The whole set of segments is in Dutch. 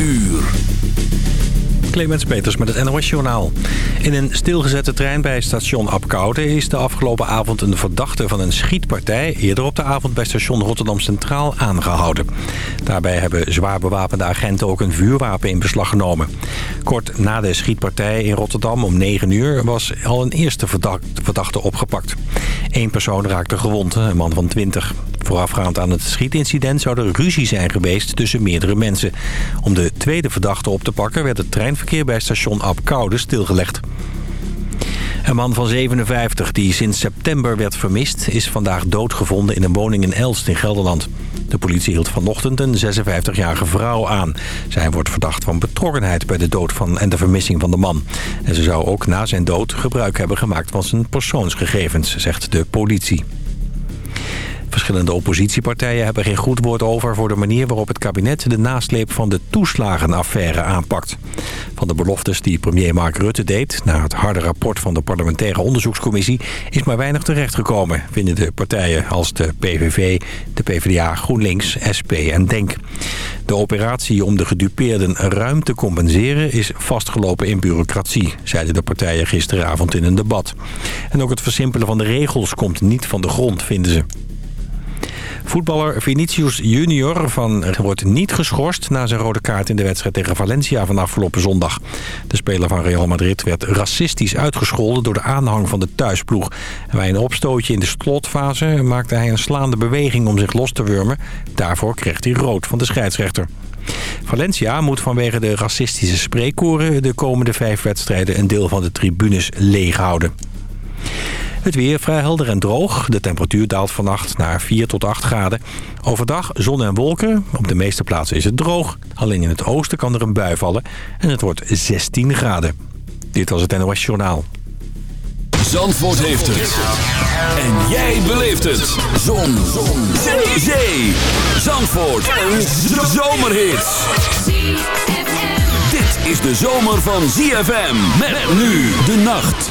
uur. Clemens Peters met het NOS Journaal. In een stilgezette trein bij station Apkoude is de afgelopen avond een verdachte van een schietpartij... eerder op de avond bij station Rotterdam Centraal aangehouden. Daarbij hebben zwaar bewapende agenten ook een vuurwapen in beslag genomen. Kort na de schietpartij in Rotterdam om 9 uur was al een eerste verdachte opgepakt. Eén persoon raakte gewond, een man van 20. Voorafgaand aan het schietincident zou er ruzie zijn geweest tussen meerdere mensen. Om de tweede verdachte op te pakken werd het treinverkeer bij station Apkoude stilgelegd. Een man van 57 die sinds september werd vermist... is vandaag doodgevonden in een woning in Elst in Gelderland. De politie hield vanochtend een 56-jarige vrouw aan. Zij wordt verdacht van betrokkenheid bij de dood van en de vermissing van de man. En ze zou ook na zijn dood gebruik hebben gemaakt van zijn persoonsgegevens, zegt de politie. Verschillende oppositiepartijen hebben geen goed woord over... voor de manier waarop het kabinet de nasleep van de toeslagenaffaire aanpakt. Van de beloftes die premier Mark Rutte deed... na het harde rapport van de parlementaire onderzoekscommissie... is maar weinig terechtgekomen, vinden de partijen als de PVV, de PvdA, GroenLinks, SP en DENK. De operatie om de gedupeerden ruim te compenseren... is vastgelopen in bureaucratie, zeiden de partijen gisteravond in een debat. En ook het versimpelen van de regels komt niet van de grond, vinden ze. Voetballer Vinicius Junior van, wordt niet geschorst na zijn rode kaart in de wedstrijd tegen Valencia van afgelopen zondag. De speler van Real Madrid werd racistisch uitgescholden door de aanhang van de thuisploeg. Bij een opstootje in de slotfase maakte hij een slaande beweging om zich los te wurmen. Daarvoor kreeg hij rood van de scheidsrechter. Valencia moet vanwege de racistische spreekkoren de komende vijf wedstrijden een deel van de tribunes leeg houden. Het weer vrij helder en droog. De temperatuur daalt vannacht naar 4 tot 8 graden. Overdag zon en wolken. Op de meeste plaatsen is het droog. Alleen in het oosten kan er een bui vallen. En het wordt 16 graden. Dit was het NOS Journaal. Zandvoort heeft het. En jij beleeft het. Zon. zon. Zee. Zee. Zandvoort. Een zomerhit. Dit is de zomer van ZFM. Met nu de nacht.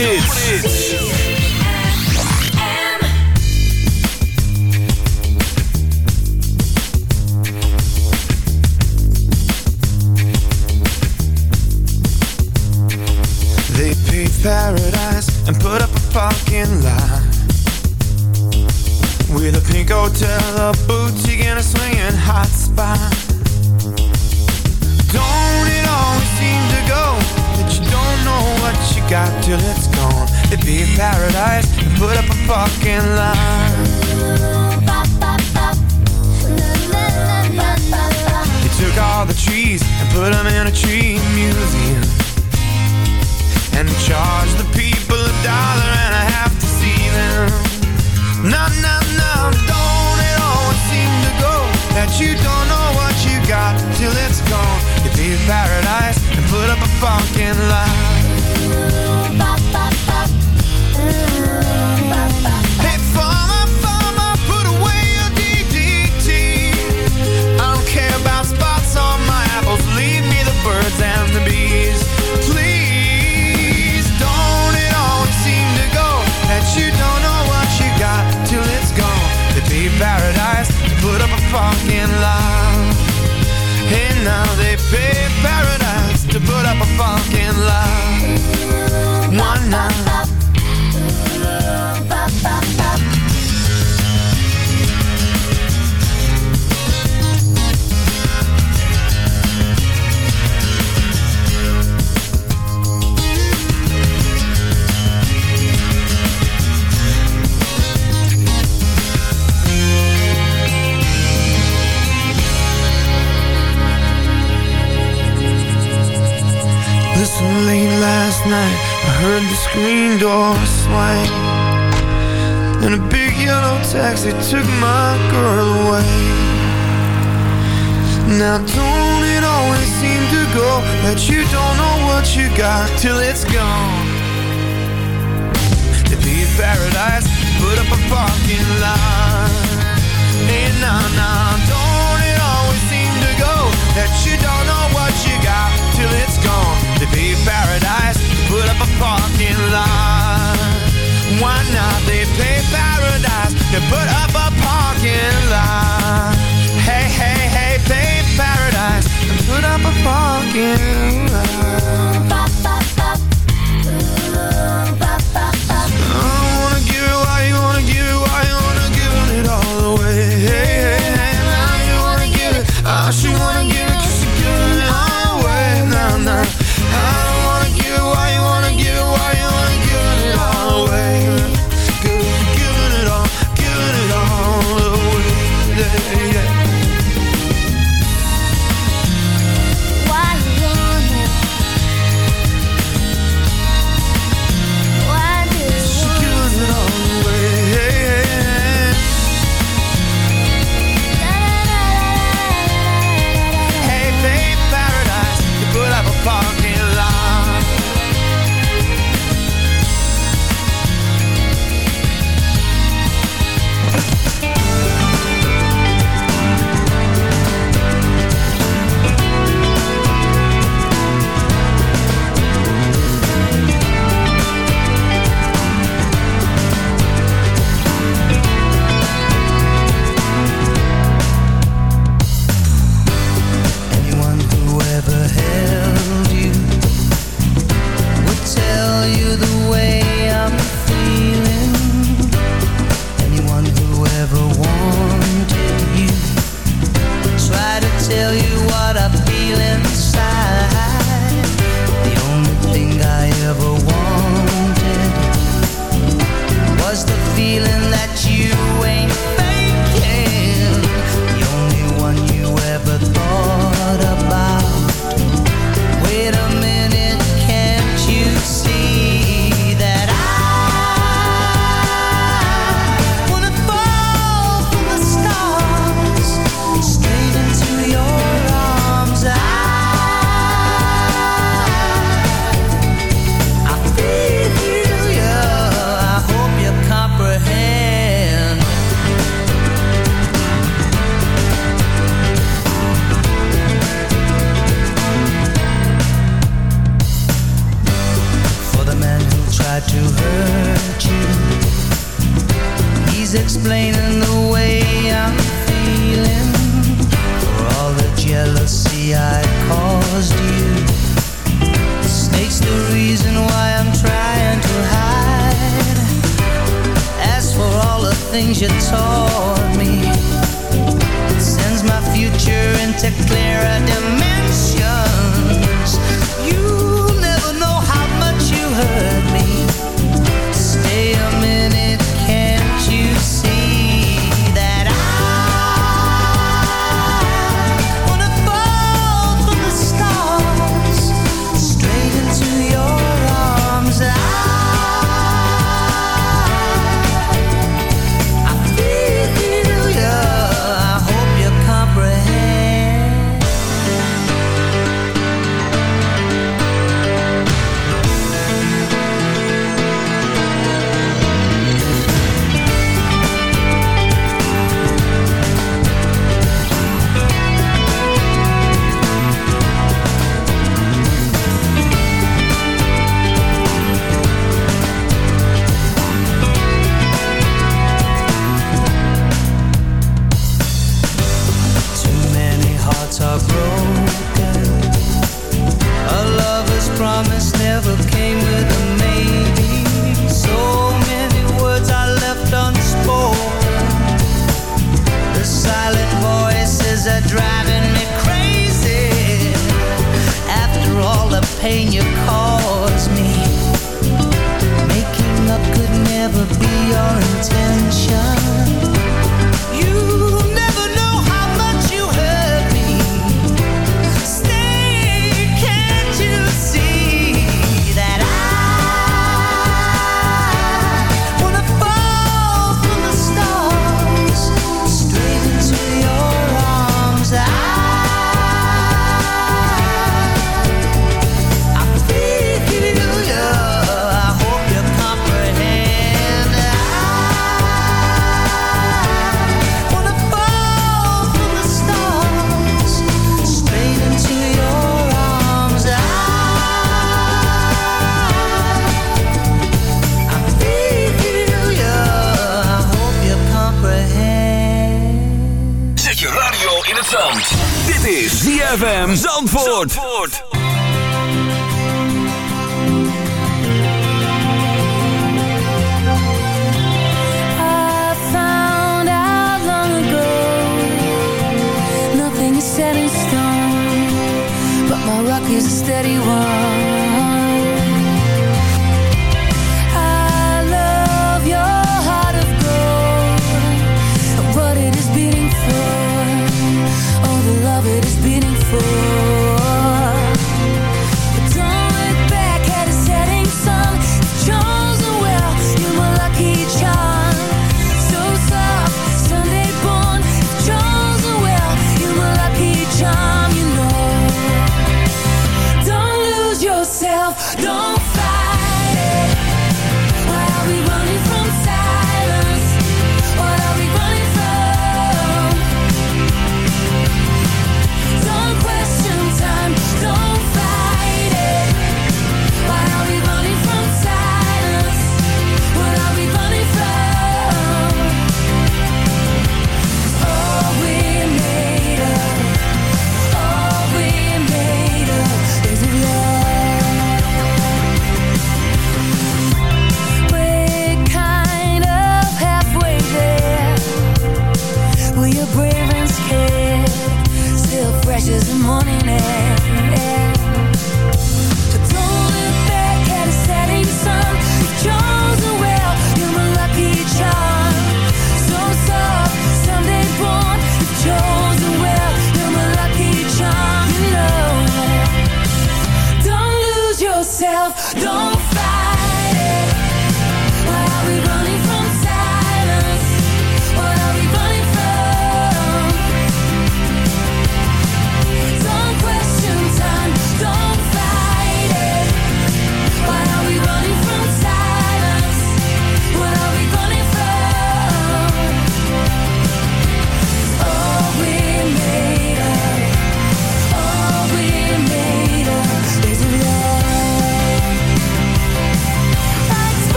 hits.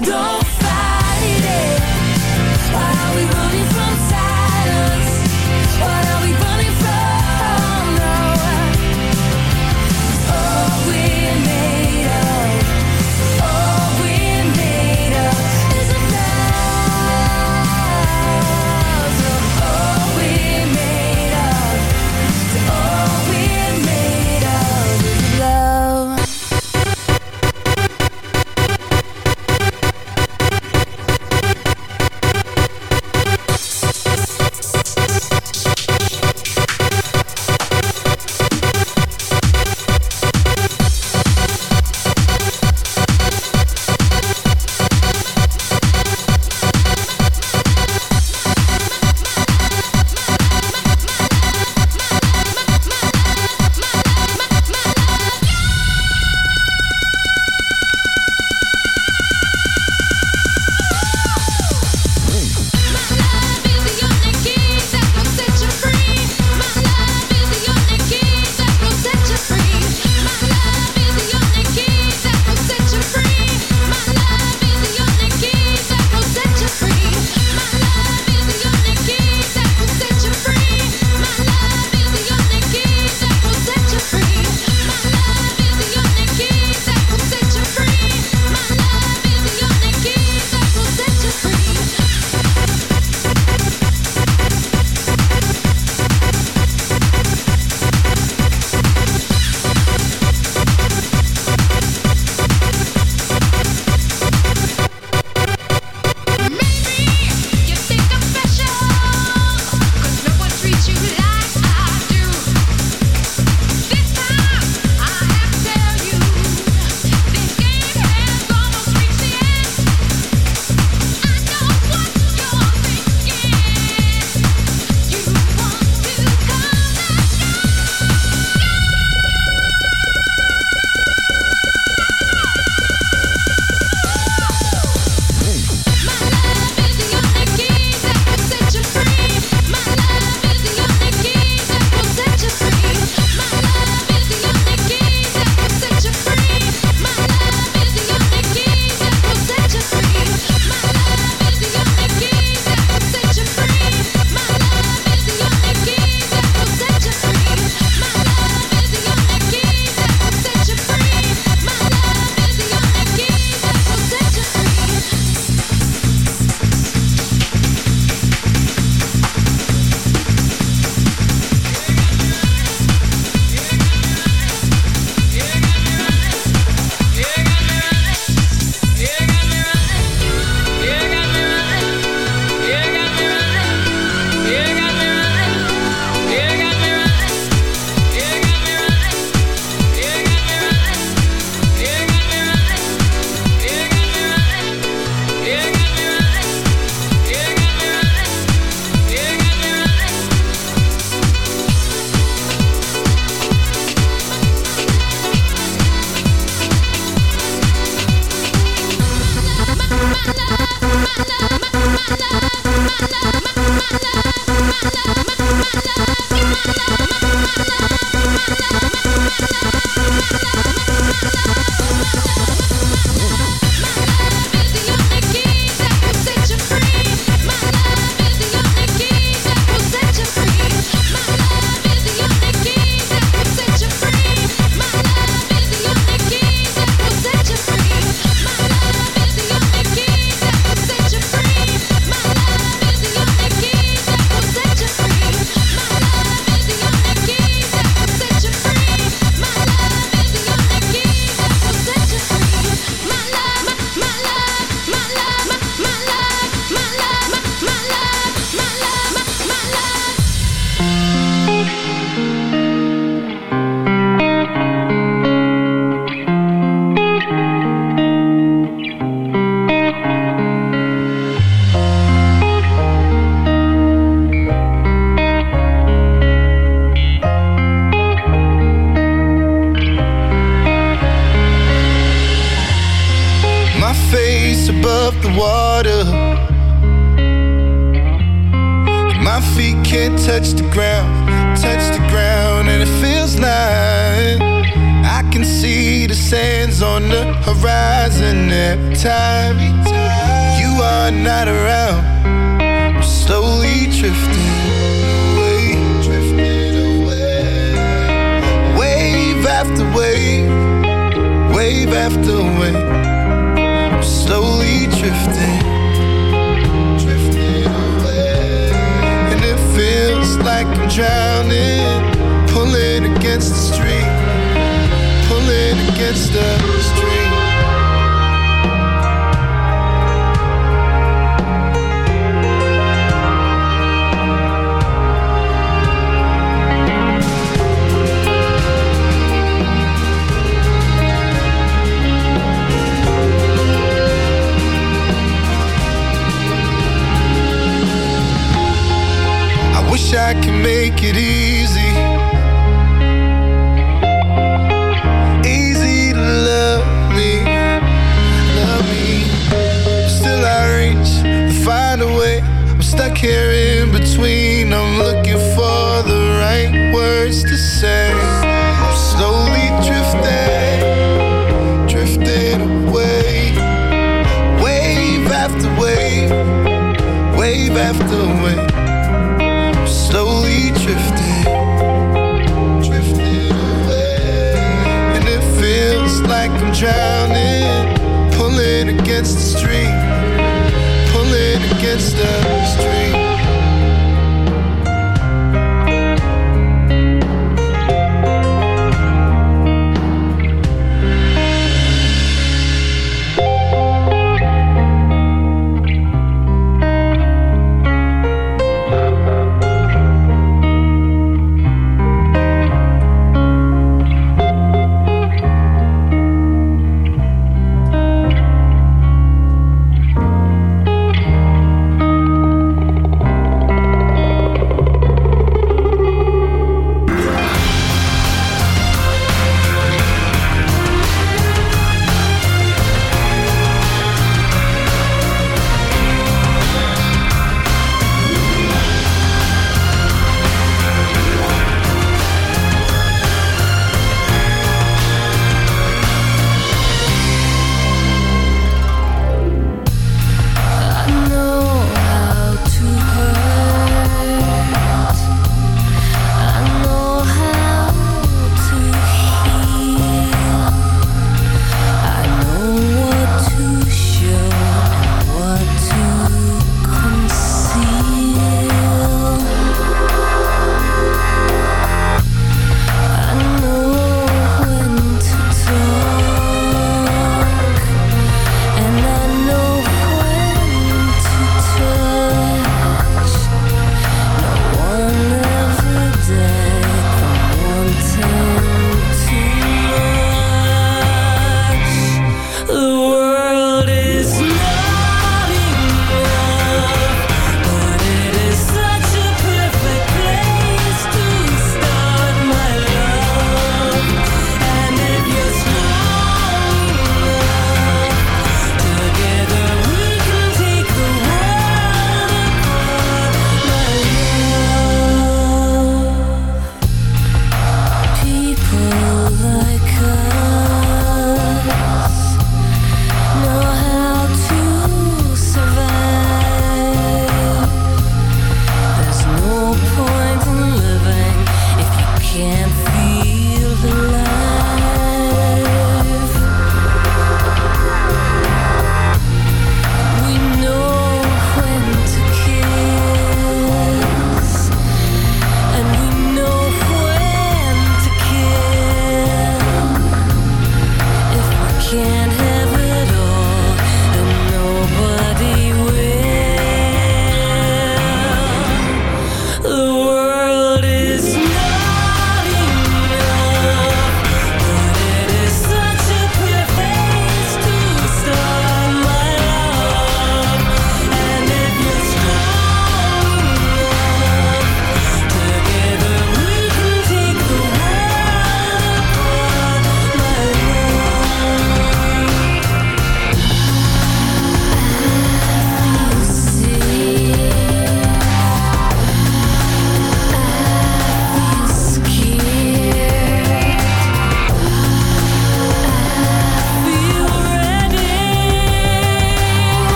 Don't. Hello.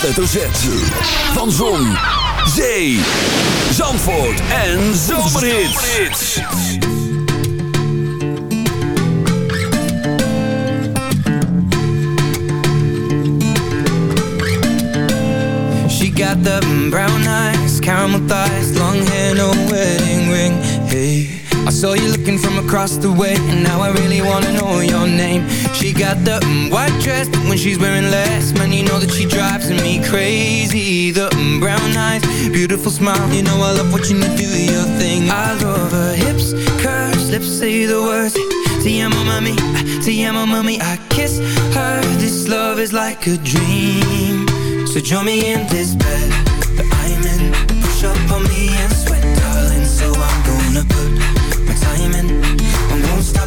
Hoofdletter Z. Van Zon, Zee, Zandvoort en Zomerhits. She got the brown eyes, caramel thighs, long hair, no wedding ring. Hey, I saw you looking from across the way, and now I really wanna know your name. She got the mm, white dress, but when she's wearing less, man, you know that she drives me crazy. The mm, brown eyes, beautiful smile, you know I love watching you do your thing. I love her hips, curves, lips say the words. Te amo, mami, te amo, mami. I kiss her. This love is like a dream. So join me in this bed that I'm in. Push up on me and sweat, darling. So I'm gonna put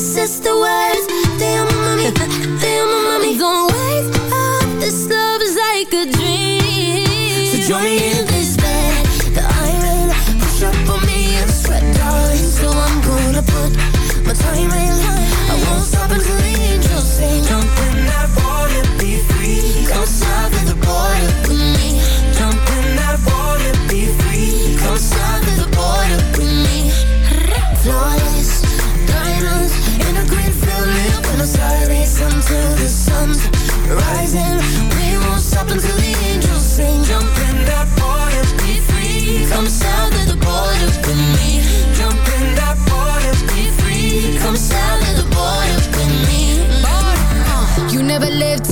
sister.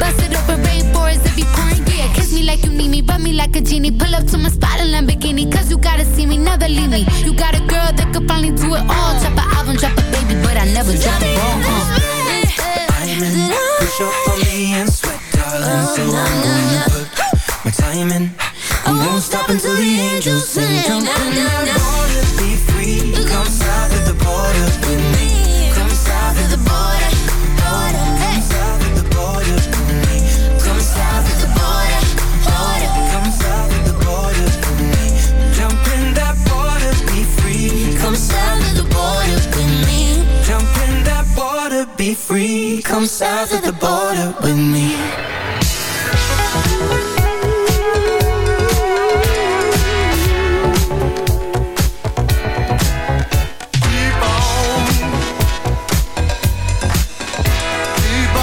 Bust it open, rainforest if you pouring. Yeah, kiss me like you need me, rub me like a genie. Pull up to my spot in Lamborghini, cause you gotta see me, never leave me. You got a girl that could finally do it all. Drop an album, drop a baby, but I never drop a ball. Uh. I'm. Push up on me and sweat, darling. So I'm gonna put my time in. I won't stop until the angels sing. Jump in that water, be free. Come south of the border with me. Free. Come south of the border with me. Keep on. Keep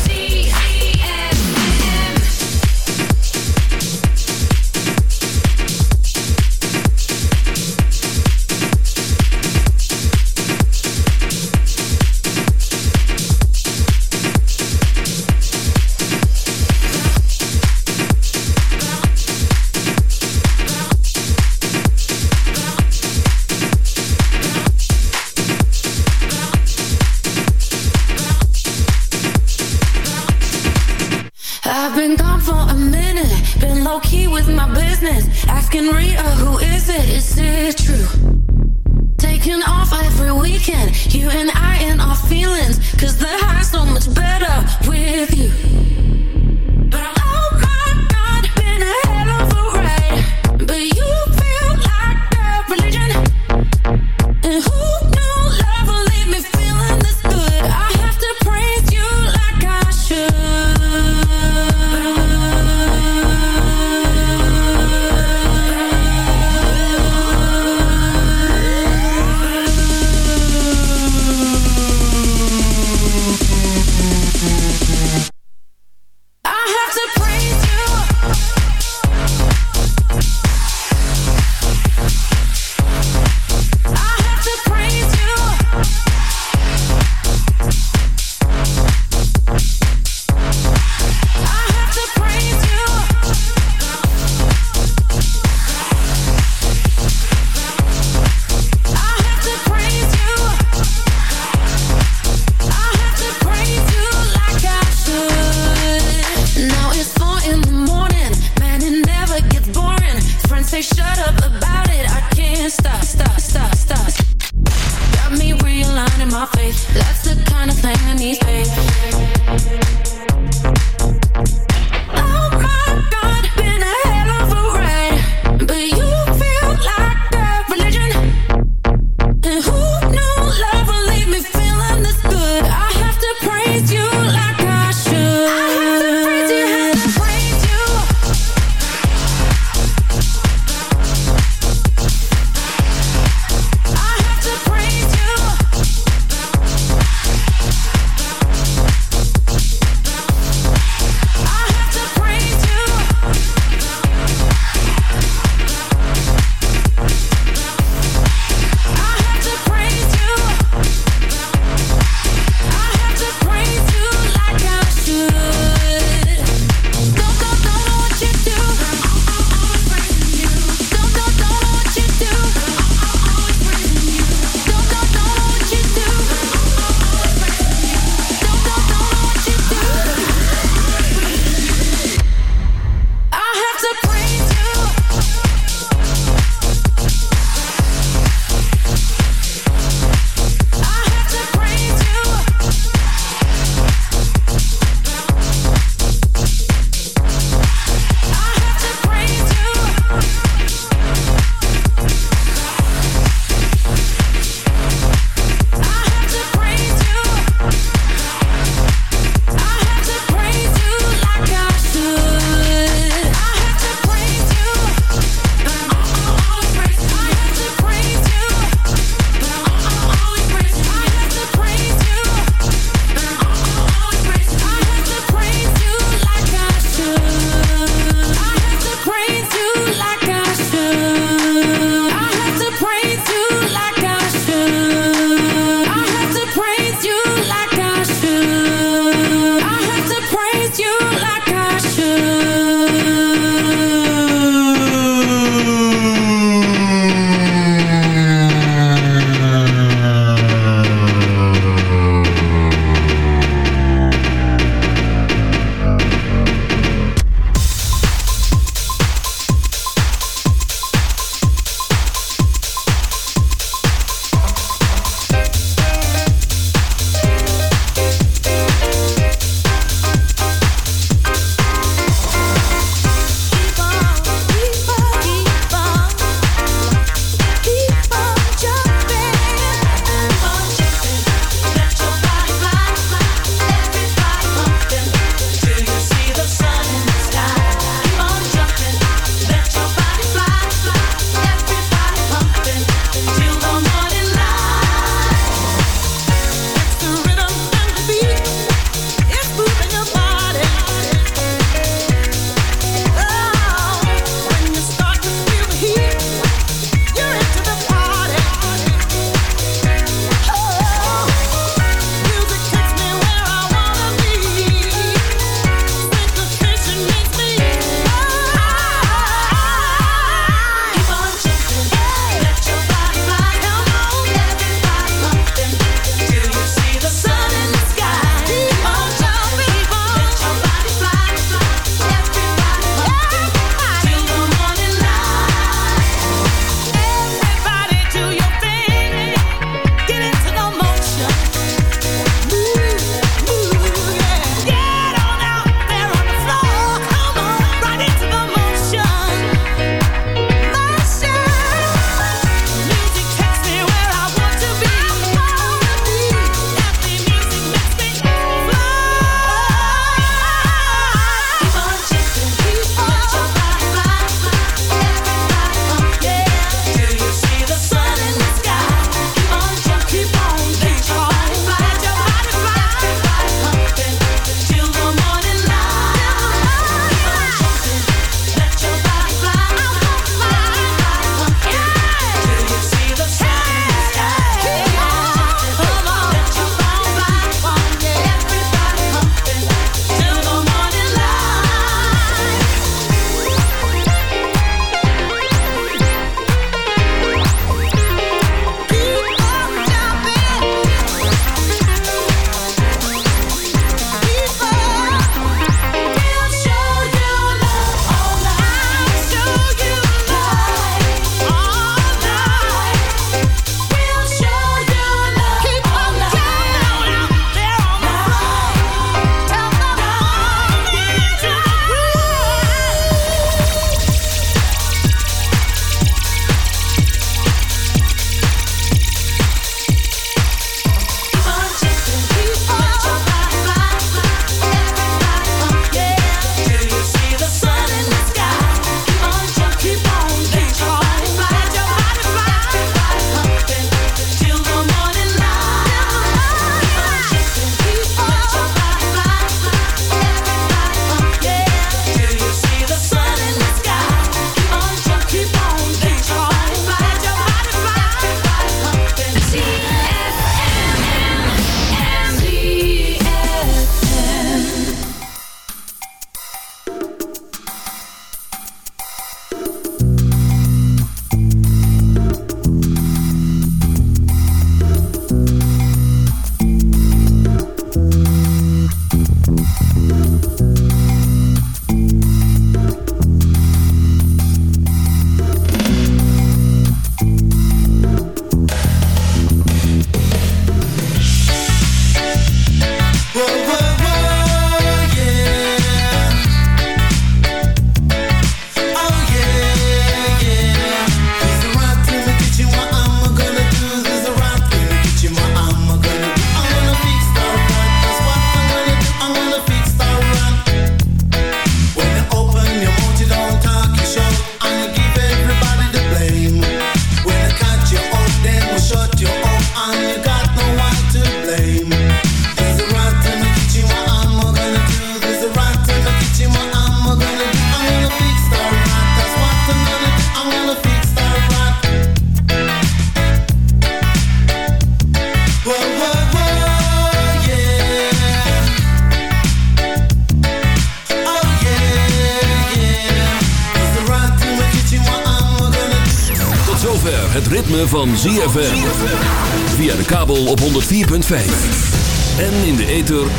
Got me realigning my faith. That's the kind of thing I need, faith.